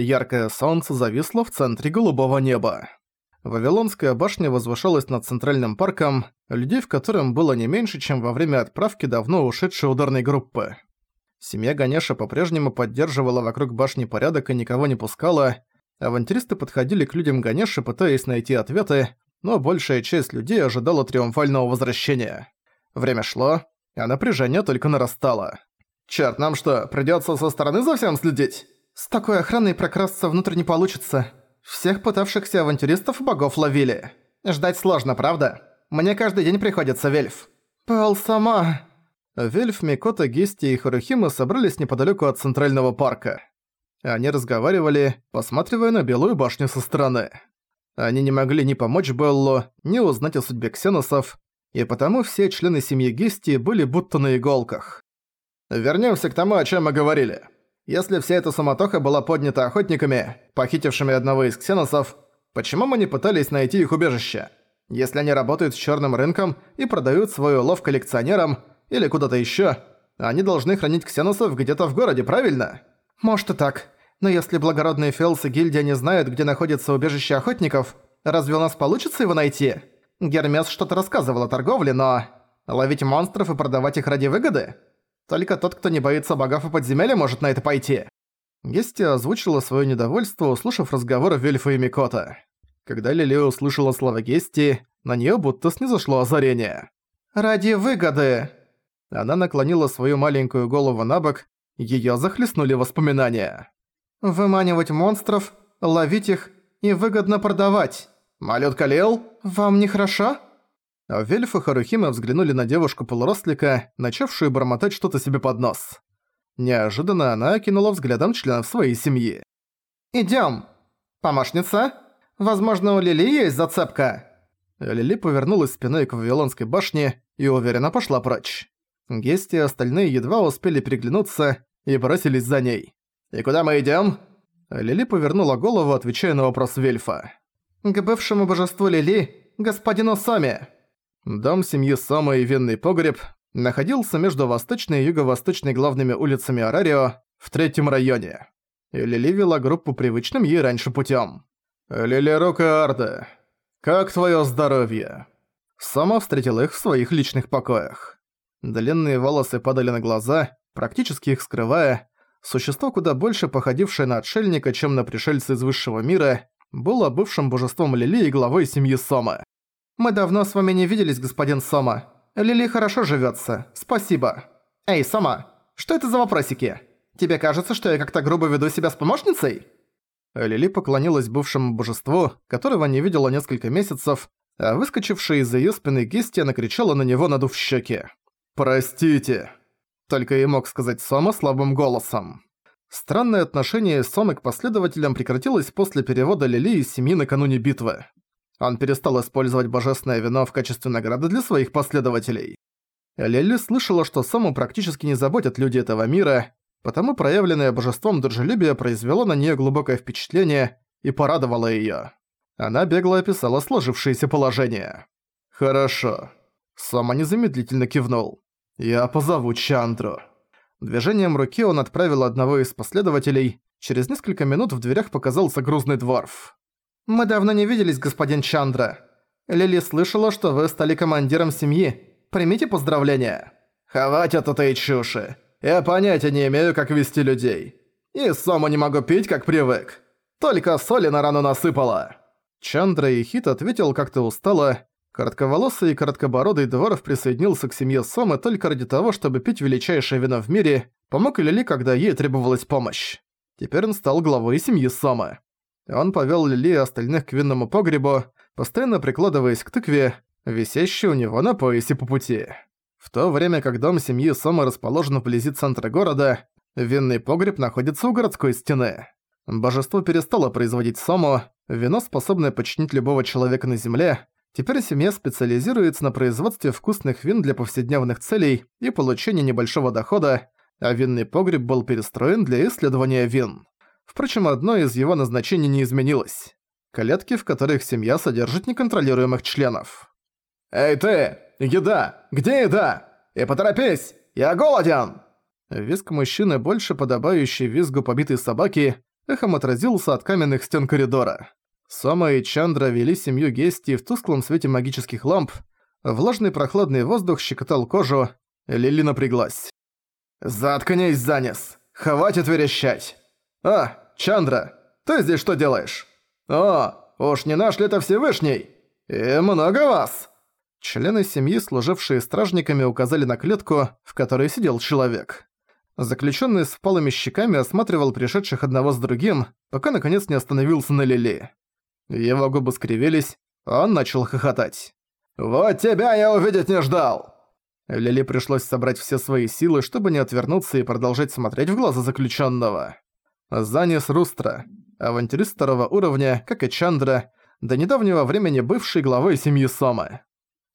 Яркое солнце зависло в центре голубого неба. Вавилонская башня возвышалась над центральным парком, людей в котором было не меньше, чем во время отправки давно ушедшей ударной группы. Семья Ганеша по-прежнему поддерживала вокруг башни порядок и никого не пускала. Авантюристы подходили к людям Ганеши, пытаясь найти ответы, но большая часть людей ожидала триумфального возвращения. Время шло, а напряжение только нарастало. «Чёрт, нам что, придётся со стороны за всем следить?» «С такой охраной прокрасться внутрь не получится. Всех пытавшихся авантюристов богов ловили. Ждать сложно, правда? Мне каждый день приходится, Вельф». «Пал сама...» Вельф, Микота, Гести и Харухима собрались неподалёку от Центрального парка. Они разговаривали, посматривая на Белую башню со стороны. Они не могли ни помочь Беллу, ни узнать о судьбе ксеносов, и потому все члены семьи Гести были будто на иголках. Вернемся к тому, о чем мы говорили. Если вся эта суматоха была поднята охотниками, похитившими одного из ксеносов, почему мы не пытались найти их убежище? Если они работают с черным рынком и продают свой улов коллекционерам или куда-то еще, они должны хранить ксеносов где-то в городе, правильно? Может и так. Но если благородные Фелс и гильдия не знают, где находится убежище охотников, разве у нас получится его найти? Гермес что-то рассказывал о торговле, но... Ловить монстров и продавать их ради выгоды? Только тот, кто не боится богов и подземелья, может на это пойти. Гести озвучила свое недовольство, услышав разговор Вельфа и Микота. Когда Лили услышала слова Гести, на нее будто снизошло озарение. «Ради выгоды!» Она наклонила свою маленькую голову на бок, её захлестнули воспоминания. «Выманивать монстров, ловить их и выгодно продавать. «Малютка Лил, вам нехорошо?» Вельф и Харухима взглянули на девушку-полурослика, начавшую бормотать что-то себе под нос. Неожиданно она окинула взглядом членов своей семьи. «Идём! Помощница? Возможно, у Лили есть зацепка?» Лили повернулась спиной к Вавилонской башне и уверенно пошла прочь. Гести и остальные едва успели переглянуться и бросились за ней. «И куда мы идём?» Лили повернула голову, отвечая на вопрос Вельфа. «К бывшему божеству Лили, господину Соме!» Дом семьи Сома и винный погреб находился между восточной и юго-восточной главными улицами Арарио в третьем районе. И Лили вела группу привычным ей раньше путём. «Лили Рука Арде, как твоё здоровье?» Сома встретил их в своих личных покоях. Длинные волосы падали на глаза, практически их скрывая. Существо, куда больше походившее на отшельника, чем на пришельца из высшего мира, было бывшим божеством Лили и главой семьи Сома. «Мы давно с вами не виделись, господин Сома. Лили хорошо живётся. Спасибо. Эй, Сома, что это за вопросики? Тебе кажется, что я как-то грубо веду себя с помощницей?» Лили поклонилась бывшему божеству, которого не видела несколько месяцев, а выскочившая из-за её спины Гестия накричала на него, надув щеки. «Простите!» Только и мог сказать Сома слабым голосом. Странное отношение Сомы к последователям прекратилось после перевода Лили из семьи накануне битвы. Он перестал использовать божественное вино в качестве награды для своих последователей. Лили слышала, что Сому практически не заботят люди этого мира, потому проявленное божеством дружелюбие произвело на нее глубокое впечатление и порадовало ее. Она бегло описала сложившееся положение. «Хорошо». Сома незамедлительно кивнул. «Я позову Чандру». Движением руки он отправил одного из последователей. Через несколько минут в дверях показался грузный дворф. «Мы давно не виделись, господин Чандра. Лили слышала, что вы стали командиром семьи. Примите поздравления». «Хватит этой чуши. Я понятия не имею, как вести людей. И сому не могу пить, как привык. Только соли на рану насыпала». Чандра и Хит ответил как-то устало, Коротковолосый и короткобородый дворов присоединился к семье Сомы только ради того, чтобы пить величайшее вино в мире, помог Лили, когда ей требовалась помощь. Теперь он стал главой семьи Сомы. Он повел Лили и остальных к винному погребу, постоянно прикладываясь к тыкве, висящей у него на поясе по пути. В то время как дом семьи Сомы расположен вблизи центра города, винный погреб находится у городской стены. Божество перестало производить Сому, вино, способное подчинить любого человека на земле, Теперь семья специализируется на производстве вкусных вин для повседневных целей и получения небольшого дохода, а винный погреб был перестроен для исследования вин. Впрочем, одно из его назначений не изменилось. Клетки, в которых семья содержит неконтролируемых членов. «Эй ты! Еда! Где еда? И поторопись! Я голоден!» Визг мужчины, больше подобающий визгу побитой собаки, эхом отразился от каменных стен коридора. Сома и Чандра вели семью Гести в тусклом свете магических ламп, влажный прохладный воздух щекотал кожу, Лили напряглась. «Заткнись, Занес! Хватит верещать! А, Чандра, ты здесь что делаешь? О, уж не наш ли это Всевышний? И много вас!» Члены семьи, служившие стражниками, указали на клетку, в которой сидел человек. Заключенный с впалыми щеками осматривал пришедших одного с другим, пока наконец не остановился на Лили. Его губы скривились, он начал хохотать. «Вот тебя я увидеть не ждал!» Лили пришлось собрать все свои силы, чтобы не отвернуться и продолжать смотреть в глаза заключенного. Занис Рустра, авантюрист второго уровня, как и Чандра, до недавнего времени бывший главой семьи Сомы.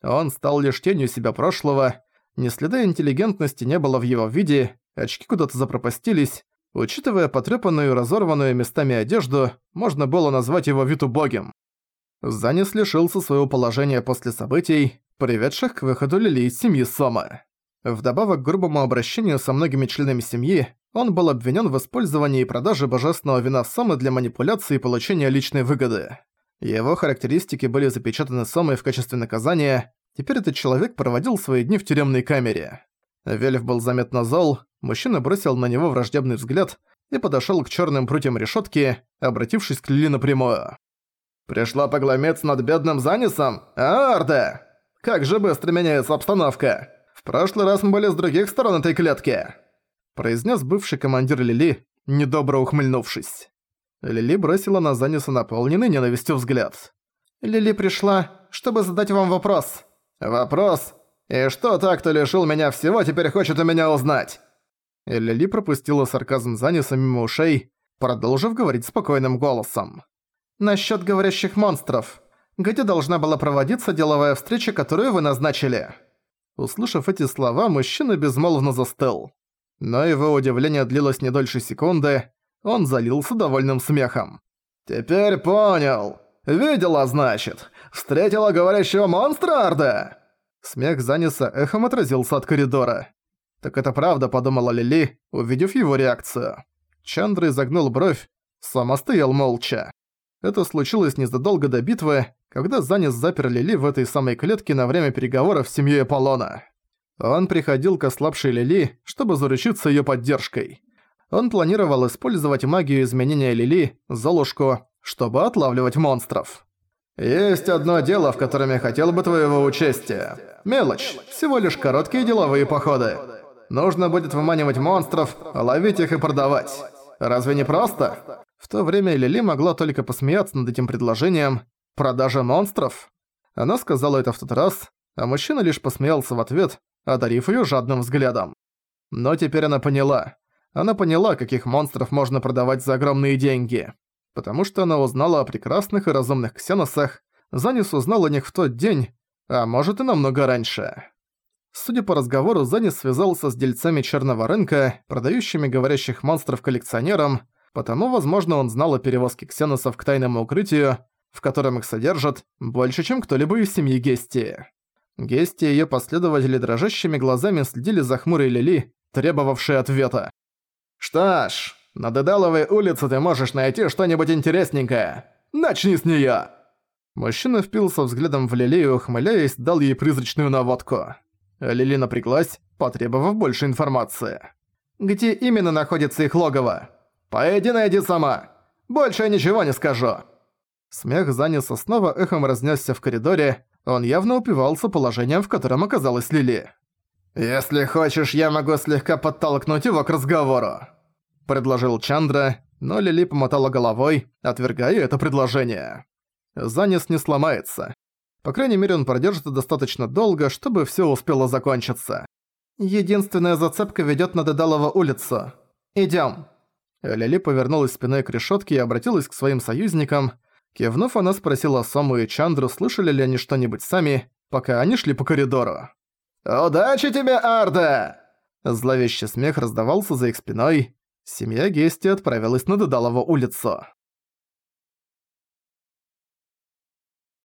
Он стал лишь тенью себя прошлого, ни следа интеллигентности не было в его виде, очки куда-то запропастились. Учитывая потрёпанную и разорванную местами одежду, можно было назвать его вид убогим. Занес лишился своего положения после событий, приведших к выходу Лили из семьи Сома. Вдобавок к грубому обращению со многими членами семьи, он был обвинен в использовании и продаже божественного вина Сомы для манипуляции и получения личной выгоды. Его характеристики были запечатаны Сомой в качестве наказания, теперь этот человек проводил свои дни в тюремной камере. Вельф был заметно зол, мужчина бросил на него враждебный взгляд и подошёл к чёрным прутьям решётки, обратившись к Лили напрямую. «Пришла погломец над бедным Занисом? А, Арде? Как же быстро меняется обстановка! В прошлый раз мы были с других сторон этой клетки!» Произнес бывший командир Лили, недобро ухмыльнувшись. Лили бросила на Заниса наполненный ненавистью взгляд. «Лили пришла, чтобы задать вам вопрос». «Вопрос? И что так, кто лишил меня всего, теперь хочет у меня узнать?» Лили пропустила сарказм Заниса мимо ушей, продолжив говорить спокойным голосом. «Насчёт говорящих монстров. Где должна была проводиться деловая встреча, которую вы назначили?» Услышав эти слова, мужчина безмолвно застыл. Но его удивление длилось не дольше секунды, он залился довольным смехом. «Теперь понял. Видела, значит. Встретила говорящего монстра, Арда?» Смех Заниса эхом отразился от коридора. «Так это правда», — подумала Лили, увидев его реакцию. Чандра изогнул бровь, сам стоял молча. Это случилось незадолго до битвы, когда Занис запер Лили в этой самой клетке на время переговоров с семьей Аполлона. Он приходил к ослабшей Лили, чтобы заручиться её поддержкой. Он планировал использовать магию изменения Лили, Золушку, чтобы отлавливать монстров. «Есть одно дело, в котором я хотел бы твоего участия. Мелочь, всего лишь короткие деловые походы. Нужно будет выманивать монстров, ловить их и продавать. Разве не просто?» В то время Лили могла только посмеяться над этим предложением «Продажа монстров?» Она сказала это в тот раз, а мужчина лишь посмеялся в ответ, одарив её жадным взглядом. Но теперь она поняла. Она поняла, каких монстров можно продавать за огромные деньги. Потому что она узнала о прекрасных и разумных ксеносах, Занис узнал о них в тот день, а может и намного раньше. Судя по разговору, Занис связался с дельцами черного рынка, продающими говорящих монстров коллекционерам, потому, возможно, он знал о перевозке ксеносов к тайному укрытию, в котором их содержат, больше, чем кто-либо из семьи Гести. Гести и её последователи дрожащими глазами следили за хмурой Лили, требовавшей ответа. «Что ж, на Дедаловой улице ты можешь найти что-нибудь интересненькое. Начни с неё!» Мужчина впился взглядом в Лили и, ухмыляясь, дал ей призрачную наводку. Лили напряглась, потребовав больше информации. «Где именно находится их логово?» «Пойди найди сама! Больше я ничего не скажу!» Смех Заниса снова эхом разнесся в коридоре, он явно упивался положением, в котором оказалась Лили. «Если хочешь, я могу слегка подтолкнуть его к разговору», — предложил Чандра, но Лили помотала головой, отвергая это предложение. Занис не сломается. По крайней мере, он продержится достаточно долго, чтобы всё успело закончиться. Единственная зацепка ведёт на Дедалова улицу. Идём. Лили повернулась спиной к решётке и обратилась к своим союзникам. Кивнув, она спросила Сому и Чандру, слышали ли они что-нибудь сами, пока они шли по коридору. «Удачи тебе, Арда!» Зловещий смех раздавался за их спиной. Семья Гести отправилась на Дедалову улицу.